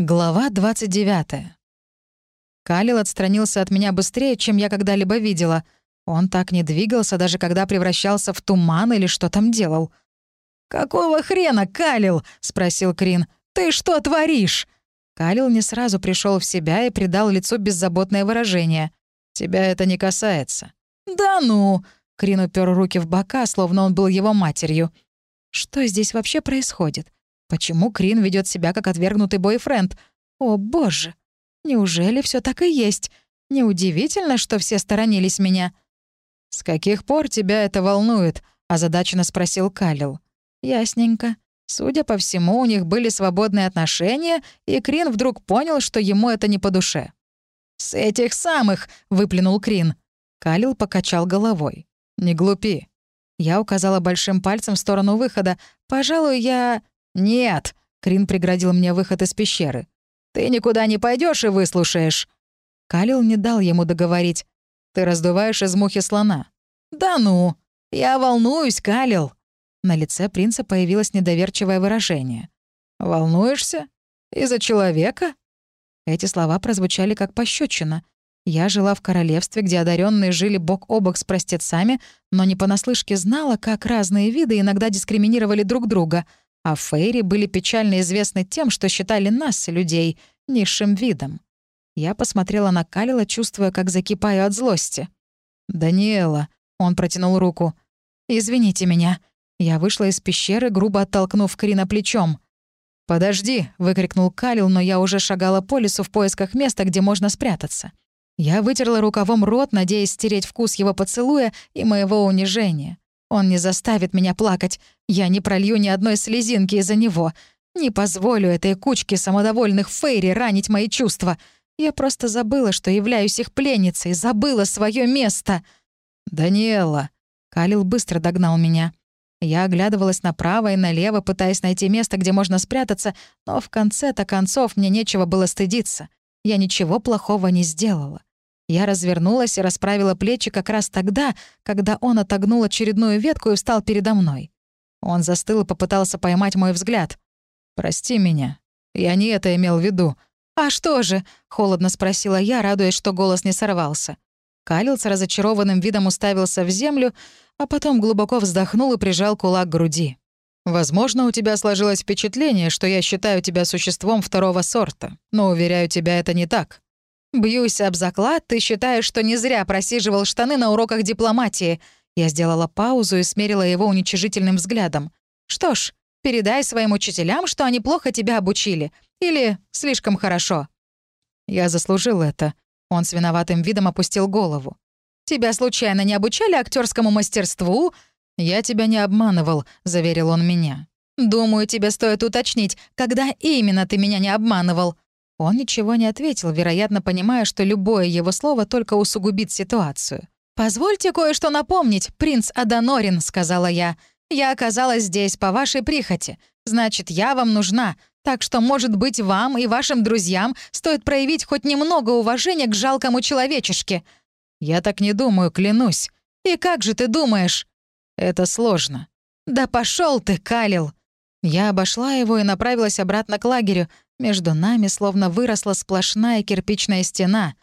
Глава 29. Калил отстранился от меня быстрее, чем я когда-либо видела. Он так не двигался, даже когда превращался в туман или что там делал. «Какого хрена, Калил?» — спросил Крин. «Ты что творишь?» Калил не сразу пришел в себя и придал лицу беззаботное выражение. «Тебя это не касается». «Да ну!» — Крин упер руки в бока, словно он был его матерью. «Что здесь вообще происходит? Почему Крин ведет себя как отвергнутый бойфренд? О, боже! Неужели все так и есть? Неудивительно, что все сторонились меня. «С каких пор тебя это волнует?» — озадаченно спросил Калил. «Ясненько. Судя по всему, у них были свободные отношения, и Крин вдруг понял, что ему это не по душе. «С этих самых!» — выплюнул Крин. Калил покачал головой. «Не глупи». Я указала большим пальцем в сторону выхода. «Пожалуй, я...» «Нет!» — Крин преградил мне выход из пещеры. «Ты никуда не пойдешь и выслушаешь!» Калил не дал ему договорить. «Ты раздуваешь из мухи слона». «Да ну! Я волнуюсь, Калил!» На лице принца появилось недоверчивое выражение. «Волнуешься? Из-за человека?» Эти слова прозвучали как пощечина. Я жила в королевстве, где одаренные жили бок о бок с простецами, но не понаслышке знала, как разные виды иногда дискриминировали друг друга — а фейри были печально известны тем, что считали нас, людей, низшим видом. Я посмотрела на Калила, чувствуя, как закипаю от злости. «Даниэла», — он протянул руку. «Извините меня». Я вышла из пещеры, грубо оттолкнув Крина плечом. «Подожди!» — выкрикнул Калил, но я уже шагала по лесу в поисках места, где можно спрятаться. Я вытерла рукавом рот, надеясь стереть вкус его поцелуя и моего унижения. Он не заставит меня плакать. Я не пролью ни одной слезинки из-за него. Не позволю этой кучке самодовольных фейри ранить мои чувства. Я просто забыла, что являюсь их пленницей, забыла свое место. «Даниэла!» Калил быстро догнал меня. Я оглядывалась направо и налево, пытаясь найти место, где можно спрятаться, но в конце-то концов мне нечего было стыдиться. Я ничего плохого не сделала. Я развернулась и расправила плечи как раз тогда, когда он отогнул очередную ветку и встал передо мной. Он застыл и попытался поймать мой взгляд. «Прости меня. Я не это имел в виду». «А что же?» — холодно спросила я, радуясь, что голос не сорвался. Калил с разочарованным видом уставился в землю, а потом глубоко вздохнул и прижал кулак к груди. «Возможно, у тебя сложилось впечатление, что я считаю тебя существом второго сорта, но, уверяю тебя, это не так. «Бьюсь об заклад, ты считаешь, что не зря просиживал штаны на уроках дипломатии». Я сделала паузу и смерила его уничижительным взглядом. «Что ж, передай своим учителям, что они плохо тебя обучили. Или слишком хорошо». «Я заслужил это». Он с виноватым видом опустил голову. «Тебя случайно не обучали актерскому мастерству?» «Я тебя не обманывал», — заверил он меня. «Думаю, тебе стоит уточнить, когда именно ты меня не обманывал», он ничего не ответил, вероятно, понимая, что любое его слово только усугубит ситуацию. «Позвольте кое-что напомнить, принц Аданорин», — сказала я. «Я оказалась здесь по вашей прихоти. Значит, я вам нужна. Так что, может быть, вам и вашим друзьям стоит проявить хоть немного уважения к жалкому человечешке». «Я так не думаю, клянусь». «И как же ты думаешь?» «Это сложно». «Да пошел ты, Калил!» Я обошла его и направилась обратно к лагерю, между нами словно выросла сплошная кирпичная стена.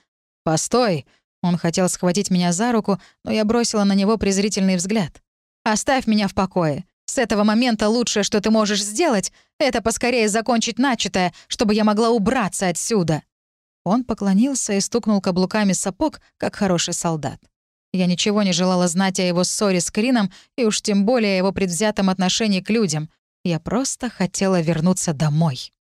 «Постой!» Он хотел схватить меня за руку, но я бросила на него презрительный взгляд. «Оставь меня в покое. С этого момента лучшее, что ты можешь сделать, это поскорее закончить начатое, чтобы я могла убраться отсюда». Он поклонился и стукнул каблуками сапог, как хороший солдат. Я ничего не желала знать о его ссоре с Крином и уж тем более о его предвзятом отношении к людям. Я просто хотела вернуться домой.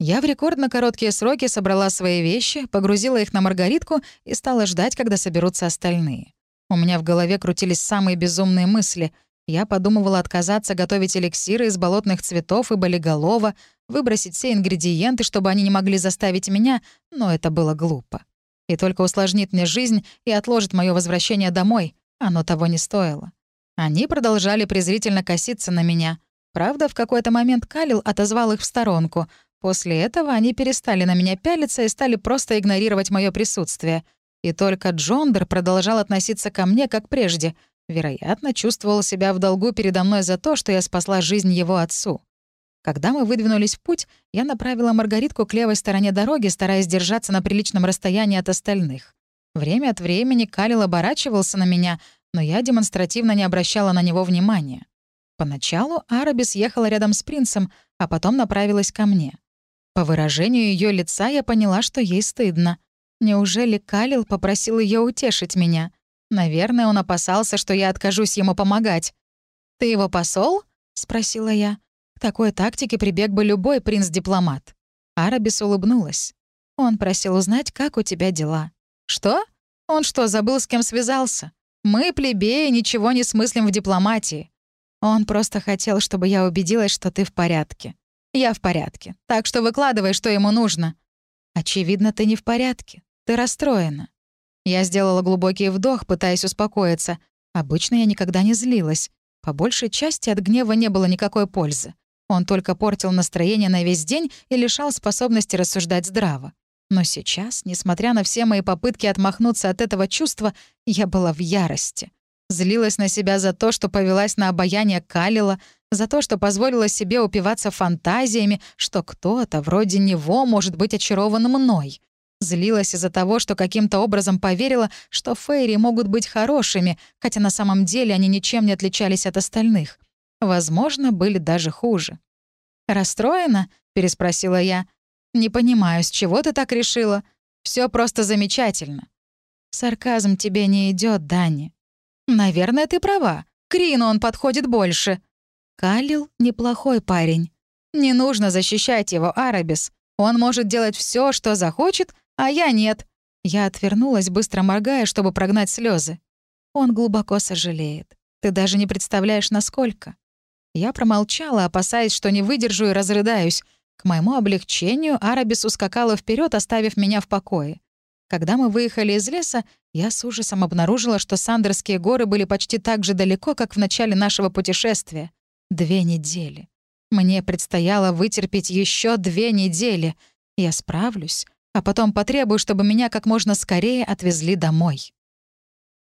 Я в рекордно короткие сроки собрала свои вещи, погрузила их на маргаритку и стала ждать, когда соберутся остальные. У меня в голове крутились самые безумные мысли. Я подумывала отказаться готовить эликсиры из болотных цветов и болиголова, выбросить все ингредиенты, чтобы они не могли заставить меня, но это было глупо. И только усложнит мне жизнь и отложит мое возвращение домой. Оно того не стоило. Они продолжали презрительно коситься на меня. Правда, в какой-то момент Калил отозвал их в сторонку — После этого они перестали на меня пялиться и стали просто игнорировать мое присутствие. И только Джондер продолжал относиться ко мне как прежде. Вероятно, чувствовал себя в долгу передо мной за то, что я спасла жизнь его отцу. Когда мы выдвинулись в путь, я направила Маргаритку к левой стороне дороги, стараясь держаться на приличном расстоянии от остальных. Время от времени Калил оборачивался на меня, но я демонстративно не обращала на него внимания. Поначалу Арабис ехала рядом с принцем, а потом направилась ко мне. По выражению ее лица я поняла, что ей стыдно. Неужели Калил попросил ее утешить меня? Наверное, он опасался, что я откажусь ему помогать. «Ты его посол?» — спросила я. К такой тактике прибег бы любой принц-дипломат. Арабис улыбнулась. Он просил узнать, как у тебя дела. «Что? Он что, забыл, с кем связался? Мы, плебеи, ничего не смыслим в дипломатии. Он просто хотел, чтобы я убедилась, что ты в порядке. Я в порядке. Так что выкладывай, что ему нужно. Очевидно, ты не в порядке. Ты расстроена. Я сделала глубокий вдох, пытаясь успокоиться. Обычно я никогда не злилась. По большей части от гнева не было никакой пользы. Он только портил настроение на весь день и лишал способности рассуждать здраво. Но сейчас, несмотря на все мои попытки отмахнуться от этого чувства, я была в ярости. Злилась на себя за то, что повелась на обаяние Калила, за то, что позволила себе упиваться фантазиями, что кто-то вроде него может быть очарован мной. Злилась из-за того, что каким-то образом поверила, что Фейри могут быть хорошими, хотя на самом деле они ничем не отличались от остальных. Возможно, были даже хуже. «Расстроена?» — переспросила я. «Не понимаю, с чего ты так решила? Все просто замечательно». «Сарказм тебе не идет, Дани». «Наверное, ты права. Крину он подходит больше». Калил — неплохой парень. Не нужно защищать его, Арабис. Он может делать все, что захочет, а я нет. Я отвернулась, быстро моргая, чтобы прогнать слезы. Он глубоко сожалеет. Ты даже не представляешь, насколько. Я промолчала, опасаясь, что не выдержу и разрыдаюсь. К моему облегчению Арабис ускакала вперед, оставив меня в покое. Когда мы выехали из леса, я с ужасом обнаружила, что Сандерские горы были почти так же далеко, как в начале нашего путешествия. Две недели. Мне предстояло вытерпеть еще две недели. Я справлюсь, а потом потребую, чтобы меня как можно скорее отвезли домой.